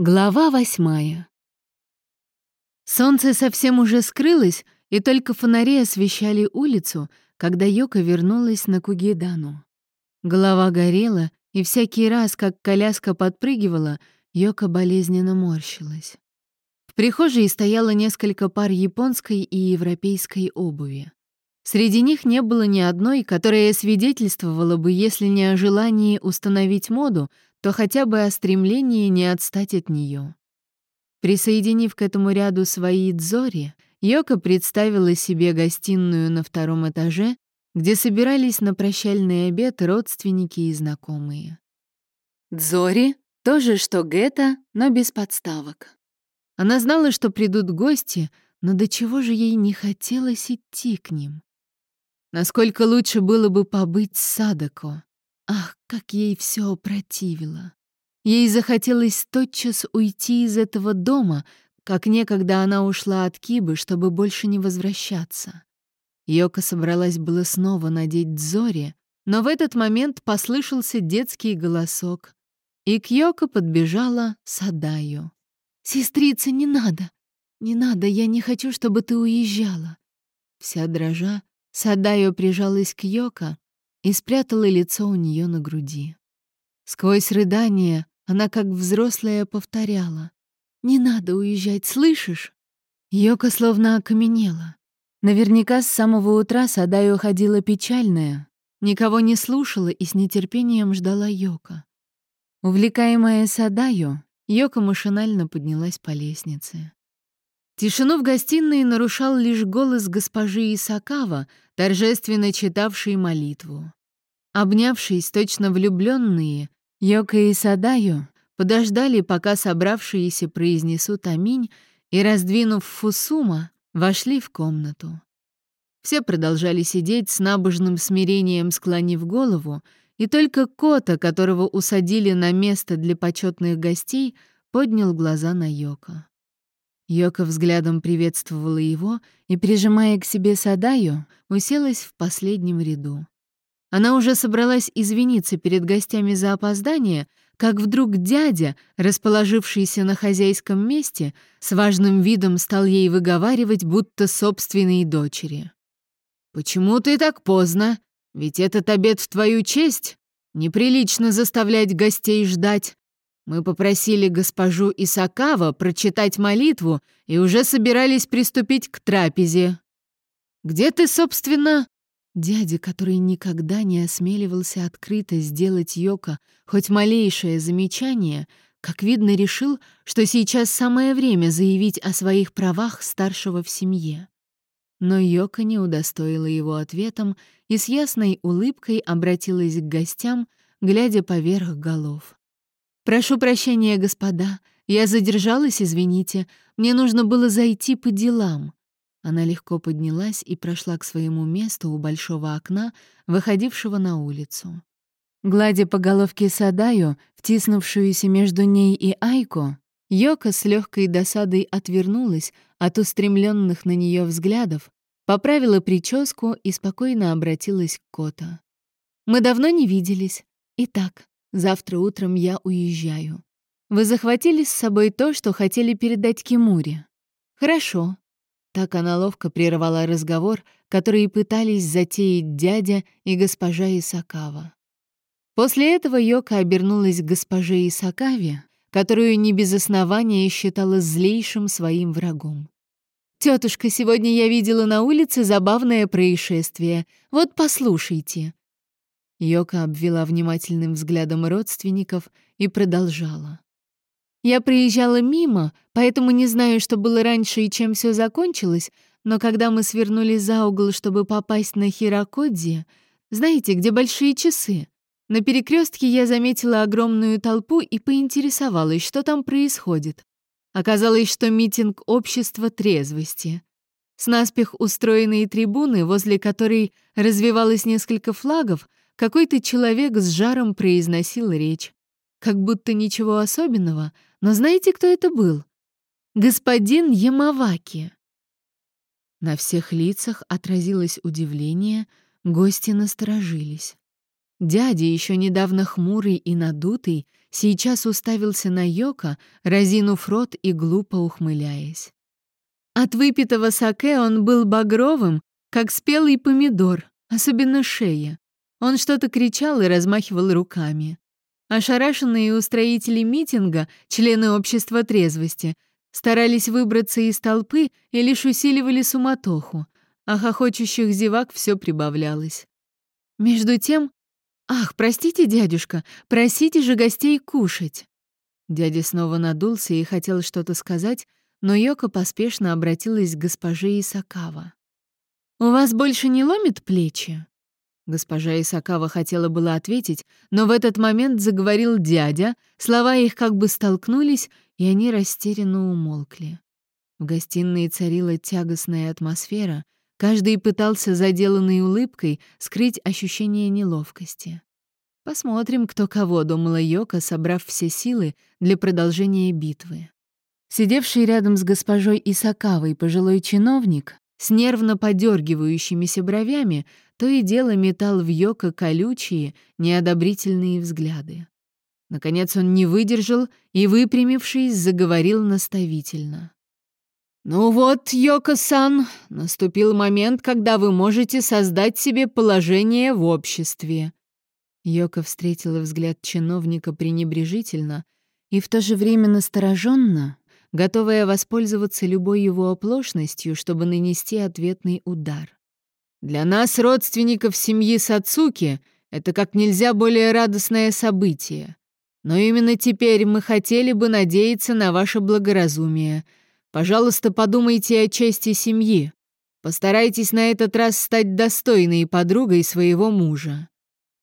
Глава восьмая. Солнце совсем уже скрылось, и только фонари освещали улицу, когда Йока вернулась на Кугидану. Голова горела, и всякий раз, как коляска подпрыгивала, Йока болезненно морщилась. В прихожей стояло несколько пар японской и европейской обуви. Среди них не было ни одной, которая свидетельствовала бы, если не о желании установить моду, то хотя бы о стремлении не отстать от нее. Присоединив к этому ряду свои дзори, Йока представила себе гостиную на втором этаже, где собирались на прощальный обед родственники и знакомые. Дзори — то же, что гетто, но без подставок. Она знала, что придут гости, но до чего же ей не хотелось идти к ним. Насколько лучше было бы побыть с Садако. Ах, как ей все противило. Ей захотелось тотчас уйти из этого дома, как некогда она ушла от Кибы, чтобы больше не возвращаться. Йока собралась было снова надеть дзори, но в этот момент послышался детский голосок, и к Йоко подбежала Садаю. «Сестрица, не надо! Не надо, я не хочу, чтобы ты уезжала!» Вся дрожа, Садаю прижалась к Йоко, и спрятала лицо у нее на груди. Сквозь рыдание она, как взрослая, повторяла. «Не надо уезжать, слышишь?» Йока словно окаменела. Наверняка с самого утра Садаю ходила печальная, никого не слушала и с нетерпением ждала Йока. Увлекаемая Садаю, Йока машинально поднялась по лестнице. Тишину в гостиной нарушал лишь голос госпожи Исакава, торжественно читавшей молитву. Обнявшись, точно влюбленные, Йока и Садаю подождали, пока собравшиеся произнесут аминь, и, раздвинув фусума, вошли в комнату. Все продолжали сидеть с набожным смирением, склонив голову, и только Кота, которого усадили на место для почетных гостей, поднял глаза на Йока. Йока взглядом приветствовала его и, прижимая к себе Садаю, уселась в последнем ряду. Она уже собралась извиниться перед гостями за опоздание, как вдруг дядя, расположившийся на хозяйском месте, с важным видом стал ей выговаривать, будто собственной дочери. «Почему ты так поздно? Ведь этот обед в твою честь. Неприлично заставлять гостей ждать. Мы попросили госпожу Исакава прочитать молитву и уже собирались приступить к трапезе. Где ты, собственно?» Дядя, который никогда не осмеливался открыто сделать Йока хоть малейшее замечание, как видно, решил, что сейчас самое время заявить о своих правах старшего в семье. Но Йока не удостоила его ответом и с ясной улыбкой обратилась к гостям, глядя поверх голов. «Прошу прощения, господа. Я задержалась, извините. Мне нужно было зайти по делам». Она легко поднялась и прошла к своему месту у большого окна, выходившего на улицу. Гладя по головке Садаю, втиснувшуюся между ней и Айко, Йока с легкой досадой отвернулась от устремленных на нее взглядов, поправила прическу и спокойно обратилась к Кота. «Мы давно не виделись. Итак, Завтра утром я уезжаю. Вы захватили с собой то, что хотели передать Кимуре? Хорошо. Так она ловко прервала разговор, который пытались затеять дядя и госпожа Исакава. После этого Йока обернулась к госпоже Исакаве, которую не без основания считала злейшим своим врагом. «Тетушка, сегодня я видела на улице забавное происшествие. Вот послушайте. Йока обвела внимательным взглядом родственников и продолжала. «Я приезжала мимо, поэтому не знаю, что было раньше и чем все закончилось, но когда мы свернули за угол, чтобы попасть на Хирокодзи, знаете, где большие часы, на перекрестке я заметила огромную толпу и поинтересовалась, что там происходит. Оказалось, что митинг общества трезвости. С наспех устроенные трибуны, возле которой развивалось несколько флагов, какой-то человек с жаром произносил речь. Как будто ничего особенного, но знаете, кто это был? Господин Ямаваки. На всех лицах отразилось удивление, гости насторожились. Дядя, еще недавно хмурый и надутый, сейчас уставился на Йока, разинув рот и глупо ухмыляясь. От выпитого саке он был багровым, как спелый помидор, особенно шея. Он что-то кричал и размахивал руками. Ошарашенные устроители митинга, члены общества трезвости, старались выбраться из толпы и лишь усиливали суматоху, а хохочущих зевак все прибавлялось. Между тем... «Ах, простите, дядюшка, просите же гостей кушать!» Дядя снова надулся и хотел что-то сказать, но Йока поспешно обратилась к госпоже Исакава. «У вас больше не ломит плечи?» Госпожа Исакава хотела было ответить, но в этот момент заговорил дядя, слова их как бы столкнулись, и они растерянно умолкли. В гостиной царила тягостная атмосфера, каждый пытался заделанной улыбкой скрыть ощущение неловкости. «Посмотрим, кто кого», — думала Йока, собрав все силы для продолжения битвы. Сидевший рядом с госпожой Исакавой пожилой чиновник с нервно подергивающимися бровями то и дело метал в Йока колючие, неодобрительные взгляды. Наконец он не выдержал и, выпрямившись, заговорил наставительно. «Ну вот, Йоко-сан, наступил момент, когда вы можете создать себе положение в обществе». Йока встретила взгляд чиновника пренебрежительно и в то же время настороженно, готовая воспользоваться любой его оплошностью, чтобы нанести ответный удар. «Для нас, родственников семьи Сацуки, это как нельзя более радостное событие. Но именно теперь мы хотели бы надеяться на ваше благоразумие. Пожалуйста, подумайте о чести семьи. Постарайтесь на этот раз стать достойной подругой своего мужа.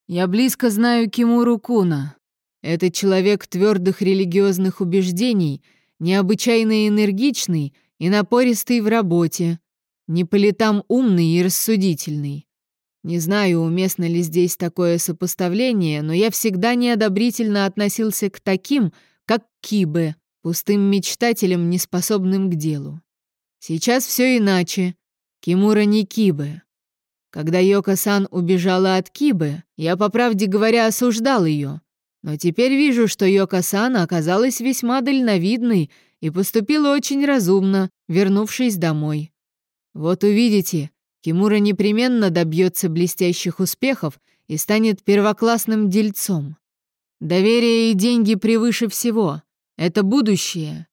Я близко знаю Кимуру Куна. Это человек твердых религиозных убеждений — необычайно энергичный и напористый в работе, не по летам умный и рассудительный. Не знаю, уместно ли здесь такое сопоставление, но я всегда неодобрительно относился к таким, как Кибе, пустым мечтателям, неспособным к делу. Сейчас все иначе. Кимура не Кибе. Когда Йока-сан убежала от Кибе, я, по правде говоря, осуждал ее. Но теперь вижу, что Йока-сан оказалась весьма дальновидной и поступила очень разумно, вернувшись домой. Вот увидите, Кимура непременно добьется блестящих успехов и станет первоклассным дельцом. Доверие и деньги превыше всего. Это будущее.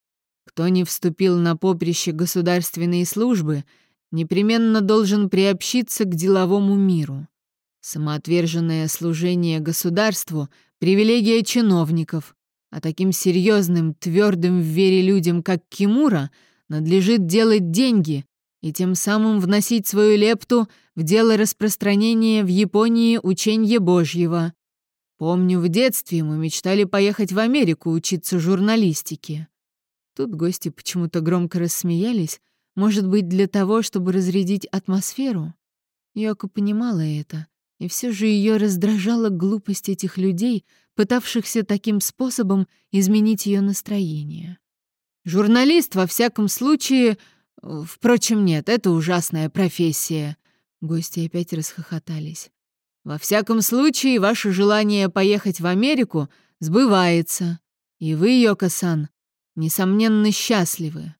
Кто не вступил на поприще государственной службы, непременно должен приобщиться к деловому миру. Самоотверженное служение государству Привилегия чиновников, а таким серьезным, твердым в вере людям, как Кимура, надлежит делать деньги и тем самым вносить свою лепту в дело распространения в Японии учения Божьего. Помню, в детстве мы мечтали поехать в Америку учиться журналистике. Тут гости почему-то громко рассмеялись, может быть, для того, чтобы разрядить атмосферу. Йоко понимала это, и все же ее раздражала глупость этих людей, пытавшихся таким способом изменить ее настроение. «Журналист, во всяком случае... Впрочем, нет, это ужасная профессия». Гости опять расхохотались. «Во всяком случае, ваше желание поехать в Америку сбывается, и вы, Йоко-сан, несомненно, счастливы.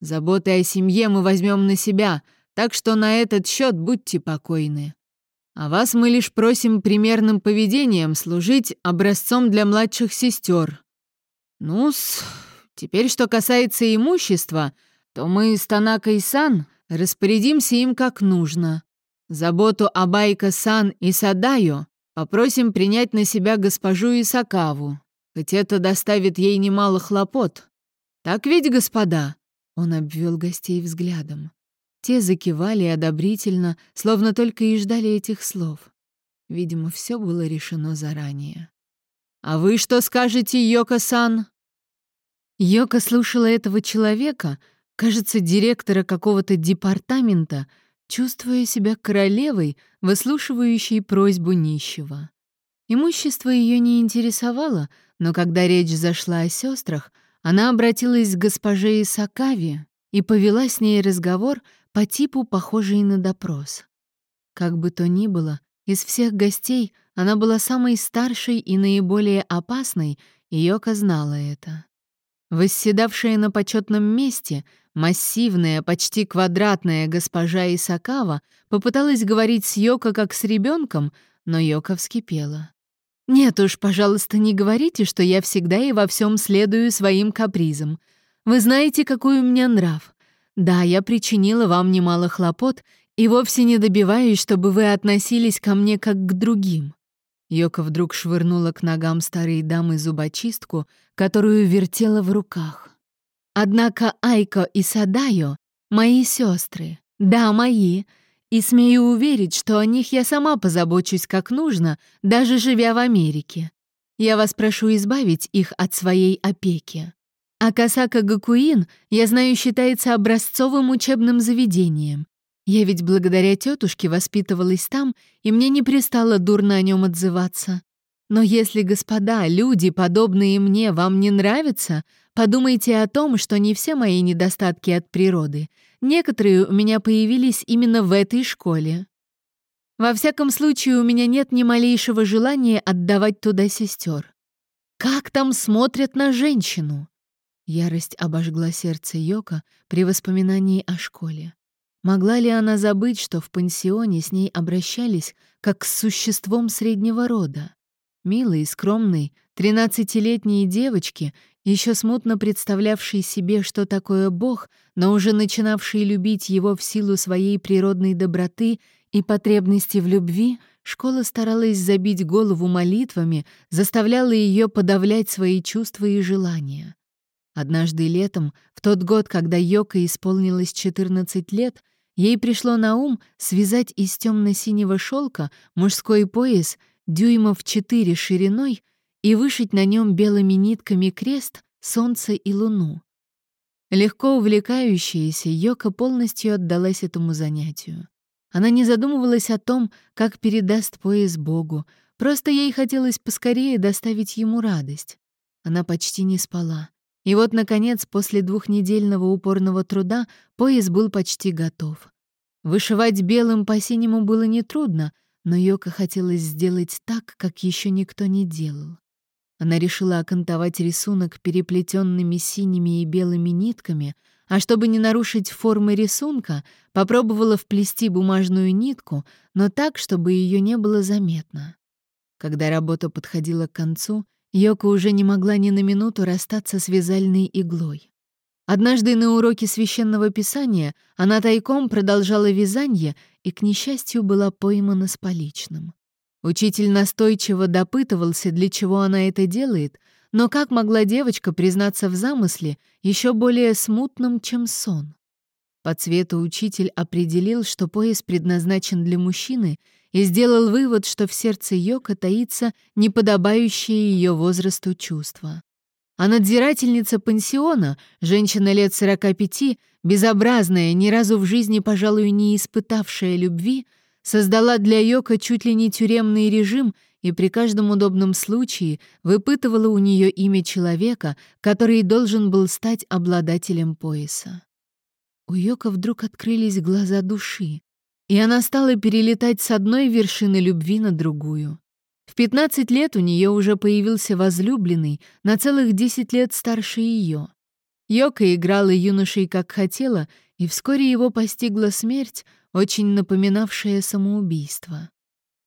Заботы о семье мы возьмем на себя, так что на этот счет будьте покойны. А вас мы лишь просим примерным поведением служить образцом для младших сестер. Ну-с, теперь что касается имущества, то мы с Танакой-сан распорядимся им как нужно. Заботу о Байка-сан и Садаю попросим принять на себя госпожу Исакаву, хоть это доставит ей немало хлопот. Так ведь, господа?» Он обвел гостей взглядом. Те закивали одобрительно, словно только и ждали этих слов. Видимо, все было решено заранее. «А вы что скажете, Йока-сан?» Йока слушала этого человека, кажется, директора какого-то департамента, чувствуя себя королевой, выслушивающей просьбу нищего. Имущество ее не интересовало, но когда речь зашла о сестрах, она обратилась к госпоже Исакаве и повела с ней разговор, по типу похожий на допрос. Как бы то ни было, из всех гостей она была самой старшей и наиболее опасной Йока знала это. Восседавшая на почетном месте, массивная, почти квадратная госпожа Исакава попыталась говорить с Йока как с ребенком, но Йока вскипела. «Нет уж, пожалуйста, не говорите, что я всегда и во всем следую своим капризам. Вы знаете, какой у меня нрав. Да, я причинила вам немало хлопот и вовсе не добиваюсь, чтобы вы относились ко мне как к другим». Йока вдруг швырнула к ногам старой дамы зубочистку, которую вертела в руках. «Однако Айко и Садайо — мои сестры, да, мои, и смею уверить, что о них я сама позабочусь как нужно, даже живя в Америке. Я вас прошу избавить их от своей опеки. А Касака Гакуин, я знаю, считается образцовым учебным заведением. Я ведь благодаря тетушке воспитывалась там, и мне не пристало дурно о нем отзываться. Но если, господа, люди, подобные мне, вам не нравятся, подумайте о том, что не все мои недостатки от природы. Некоторые у меня появились именно в этой школе. Во всяком случае, у меня нет ни малейшего желания отдавать туда сестер. Как там смотрят на женщину? Ярость обожгла сердце Йока при воспоминании о школе. Могла ли она забыть, что в пансионе с ней обращались как с существом среднего рода? Милой, скромной, тринадцатилетней девочке, еще смутно представлявшей себе, что такое Бог, но уже начинавшей любить его в силу своей природной доброты и потребности в любви, школа старалась забить голову молитвами, заставляла ее подавлять свои чувства и желания. Однажды летом, в тот год, когда Йока исполнилось 14 лет, Ей пришло на ум связать из темно-синего шелка мужской пояс дюймов четыре шириной и вышить на нем белыми нитками крест, солнце и луну. Легко увлекающаяся, Йока полностью отдалась этому занятию. Она не задумывалась о том, как передаст пояс Богу, просто ей хотелось поскорее доставить ему радость. Она почти не спала. И вот, наконец, после двухнедельного упорного труда пояс был почти готов. Вышивать белым по синему было нетрудно, но Йока хотелось сделать так, как еще никто не делал. Она решила окантовать рисунок переплетенными синими и белыми нитками, а чтобы не нарушить формы рисунка, попробовала вплести бумажную нитку, но так, чтобы ее не было заметно. Когда работа подходила к концу, Йока уже не могла ни на минуту расстаться с вязальной иглой. Однажды на уроке священного писания она тайком продолжала вязание и, к несчастью, была поймана с поличным. Учитель настойчиво допытывался, для чего она это делает, но как могла девочка признаться в замысле, еще более смутном, чем сон? По цвету учитель определил, что пояс предназначен для мужчины, и сделал вывод, что в сердце Йока таится неподобающее ее возрасту чувство. А надзирательница пансиона, женщина лет 45, безобразная, ни разу в жизни, пожалуй, не испытавшая любви, создала для Йока чуть ли не тюремный режим и при каждом удобном случае выпытывала у нее имя человека, который должен был стать обладателем пояса. У Йока вдруг открылись глаза души и она стала перелетать с одной вершины любви на другую. В 15 лет у нее уже появился возлюбленный, на целых 10 лет старше ее. Йока играла юношей как хотела, и вскоре его постигла смерть, очень напоминавшая самоубийство.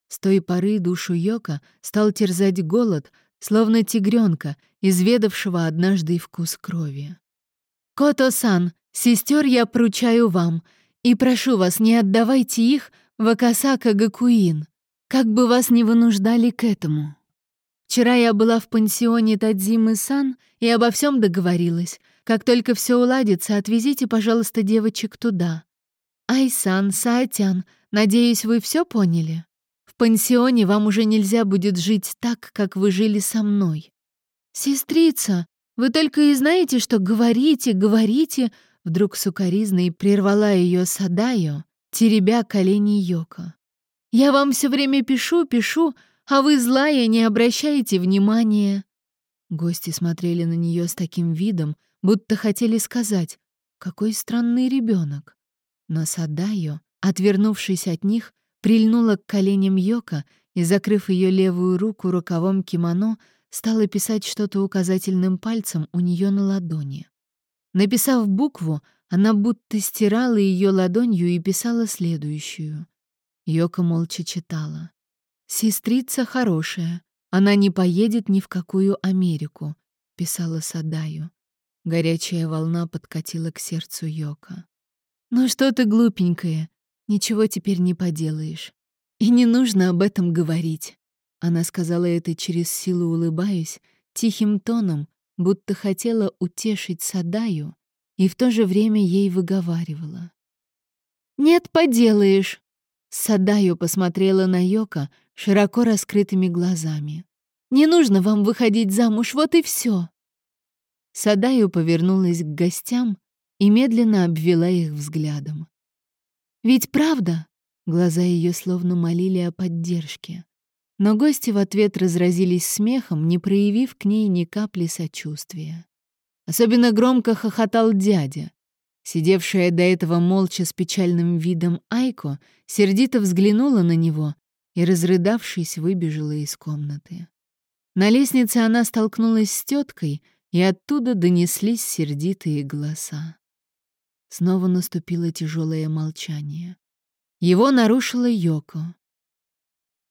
С той поры душу Йока стал терзать голод, словно тигренка, изведавшего однажды вкус крови. «Кото-сан, сестер я пручаю вам, и прошу вас, не отдавайте их в Акасака Гакуин, как бы вас не вынуждали к этому. Вчера я была в пансионе Тадзимы-сан и обо всем договорилась. Как только все уладится, отвезите, пожалуйста, девочек туда. Айсан, Саатян, надеюсь, вы все поняли? В пансионе вам уже нельзя будет жить так, как вы жили со мной. Сестрица, вы только и знаете, что говорите, говорите, Вдруг сукоризной прервала ее Садаю, теребя колени Йока. «Я вам все время пишу, пишу, а вы злая, не обращаете внимания». Гости смотрели на нее с таким видом, будто хотели сказать «Какой странный ребенок. Но Садаю, отвернувшись от них, прильнула к коленям Йока и, закрыв ее левую руку рукавом кимоно, стала писать что-то указательным пальцем у нее на ладони. Написав букву, она будто стирала ее ладонью и писала следующую. Йока молча читала. «Сестрица хорошая. Она не поедет ни в какую Америку», — писала Садаю. Горячая волна подкатила к сердцу Йока. «Ну что ты, глупенькая, ничего теперь не поделаешь. И не нужно об этом говорить». Она сказала это через силу улыбаясь, тихим тоном, будто хотела утешить Садаю, и в то же время ей выговаривала. «Нет, поделаешь!» Садаю посмотрела на Йока широко раскрытыми глазами. «Не нужно вам выходить замуж, вот и все. Садаю повернулась к гостям и медленно обвела их взглядом. «Ведь правда?» — глаза ее словно молили о поддержке. Но гости в ответ разразились смехом, не проявив к ней ни капли сочувствия. Особенно громко хохотал дядя. Сидевшая до этого молча с печальным видом Айко сердито взглянула на него и, разрыдавшись, выбежала из комнаты. На лестнице она столкнулась с теткой, и оттуда донеслись сердитые голоса. Снова наступило тяжелое молчание. Его нарушила Йоко.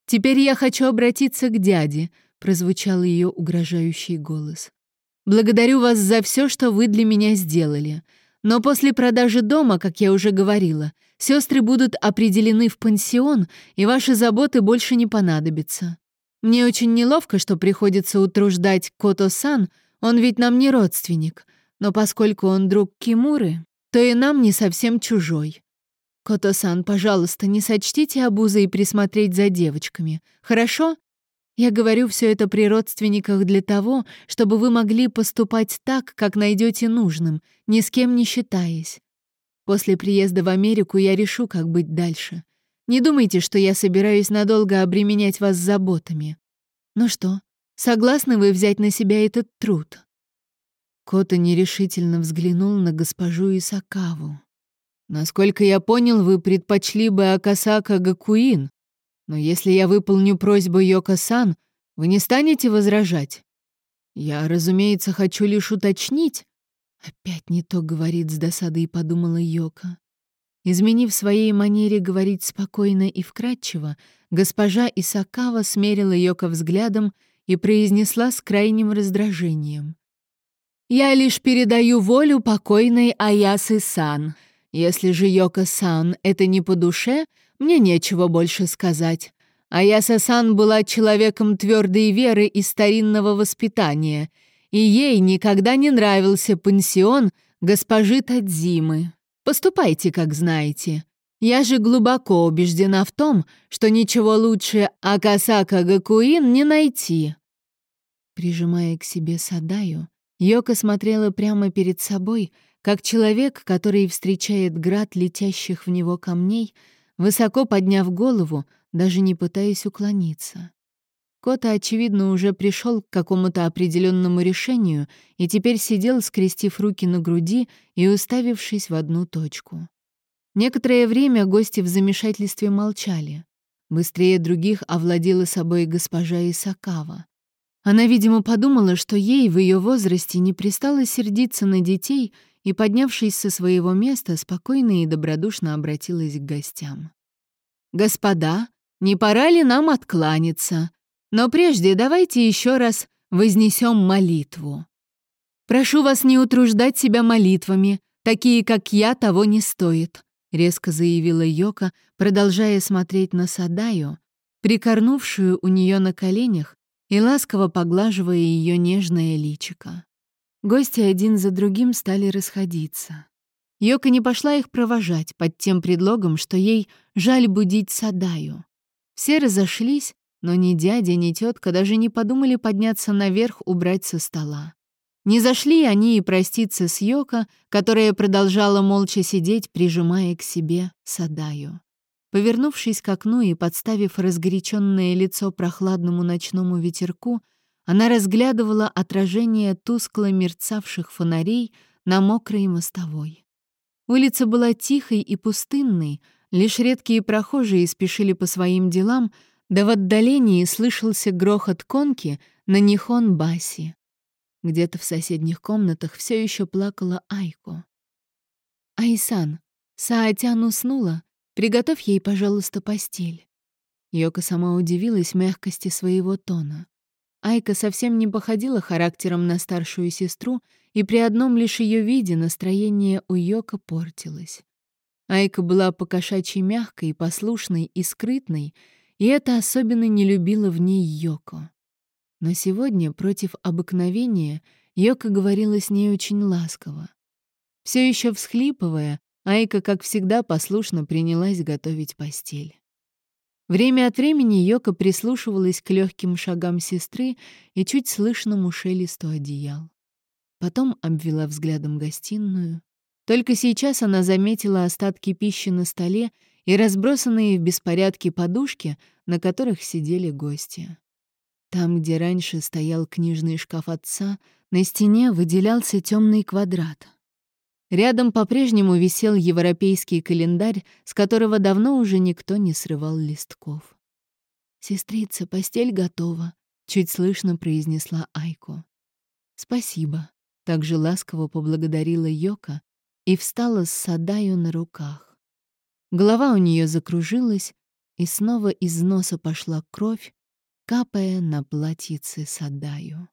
«Теперь я хочу обратиться к дяде», — прозвучал ее угрожающий голос. Благодарю вас за все, что вы для меня сделали. Но после продажи дома, как я уже говорила, сестры будут определены в пансион, и ваши заботы больше не понадобятся. Мне очень неловко, что приходится утруждать Кото-сан, он ведь нам не родственник, но поскольку он друг Кимуры, то и нам не совсем чужой. Кото-сан, пожалуйста, не сочтите обузой присмотреть за девочками, хорошо? Я говорю все это при родственниках для того, чтобы вы могли поступать так, как найдете нужным, ни с кем не считаясь. После приезда в Америку я решу, как быть дальше. Не думайте, что я собираюсь надолго обременять вас заботами. Ну что, согласны вы взять на себя этот труд?» Кота нерешительно взглянул на госпожу Исакаву. «Насколько я понял, вы предпочли бы Акасака Гакуин, но если я выполню просьбу Йоко-сан, вы не станете возражать? Я, разумеется, хочу лишь уточнить. Опять не то говорит с досадой, подумала Йока. Изменив своей манере говорить спокойно и вкратчиво, госпожа Исакава смерила Йока взглядом и произнесла с крайним раздражением. «Я лишь передаю волю покойной Аясы-сан. Если же Йока-сан это не по душе, мне нечего больше сказать. А я Сасан была человеком твердой веры и старинного воспитания, и ей никогда не нравился пансион госпожи Тадзимы. Поступайте, как знаете. Я же глубоко убеждена в том, что ничего лучше Акасака Гакуин не найти. Прижимая к себе Садаю, Йока смотрела прямо перед собой, как человек, который встречает град летящих в него камней — высоко подняв голову, даже не пытаясь уклониться. Кота, очевидно, уже пришел к какому-то определенному решению и теперь сидел, скрестив руки на груди и уставившись в одну точку. Некоторое время гости в замешательстве молчали. Быстрее других овладела собой госпожа Исакава. Она, видимо, подумала, что ей в ее возрасте не пристало сердиться на детей и, поднявшись со своего места, спокойно и добродушно обратилась к гостям. «Господа, не пора ли нам откланяться? Но прежде давайте еще раз вознесем молитву. Прошу вас не утруждать себя молитвами, такие, как я, того не стоит», — резко заявила Йока, продолжая смотреть на Садаю, прикорнувшую у нее на коленях и ласково поглаживая ее нежное личико. Гости один за другим стали расходиться. Йока не пошла их провожать под тем предлогом, что ей жаль будить Садаю. Все разошлись, но ни дядя, ни тетка даже не подумали подняться наверх убрать со стола. Не зашли они и проститься с Йока, которая продолжала молча сидеть, прижимая к себе Садаю. Повернувшись к окну и подставив разгоряченное лицо прохладному ночному ветерку, она разглядывала отражение тускло мерцавших фонарей на мокрой мостовой. Улица была тихой и пустынной, лишь редкие прохожие спешили по своим делам, да в отдалении слышался грохот конки, на Нихон Баси. Где-то в соседних комнатах все еще плакала Айко. «Айсан, Саатян уснула. Приготовь ей, пожалуйста, постель». Йока сама удивилась мягкости своего тона. Айка совсем не походила характером на старшую сестру, и при одном лишь ее виде настроение у Йока портилось. Айка была покошачьей мягкой, послушной и скрытной, и это особенно не любила в ней Йоко. Но сегодня, против обыкновения, Йока говорила с ней очень ласково. Все еще всхлипывая, Айка, как всегда, послушно принялась готовить постель. Время от времени Йока прислушивалась к легким шагам сестры и чуть слышному шелесту одеял. Потом обвела взглядом гостиную. Только сейчас она заметила остатки пищи на столе и разбросанные в беспорядке подушки, на которых сидели гости. Там, где раньше стоял книжный шкаф отца, на стене выделялся темный квадрат. Рядом по-прежнему висел европейский календарь, с которого давно уже никто не срывал листков. «Сестрица, постель готова», — чуть слышно произнесла Айко. «Спасибо», — также ласково поблагодарила Йока и встала с Садаю на руках. Голова у нее закружилась, и снова из носа пошла кровь, капая на платьице Садаю.